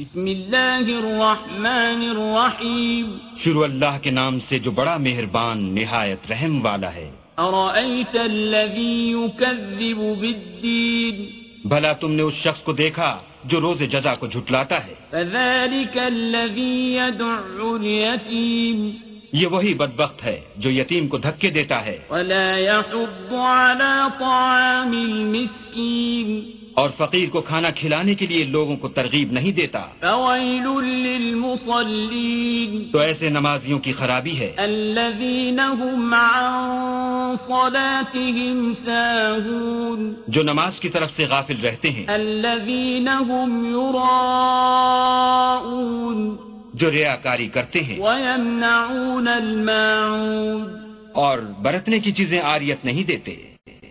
بسم اللہ الرحمن الرحیم۔ شروع اللہ کے نام سے جو بڑا مہربان نہایت رحم والا ہے۔ ارأیت الذی یکذب بالدین۔ بھلا تم نے اس شخص کو دیکھا جو روز جزا کو جھٹلاتا ہے۔ فذلك الذی يدع الیتیم۔ یہ وہی بدبخت ہے جو یتیم کو دھکے دیتا ہے۔ ولا يحض على طعام المسکین۔ اور فقیر کو کھانا کھلانے کے لیے لوگوں کو ترغیب نہیں دیتا۔ تو ایسے نمازیوں کی خرابی ہے۔ هم عن صلاتهم ساهون. جو نماز کی طرف سے غافل رہتے ہیں۔ هم جو ریاکاری کرتے ہیں۔ ويمنعون الماعون. اور برتنے کی چیزیں آریت نہیں دیتے۔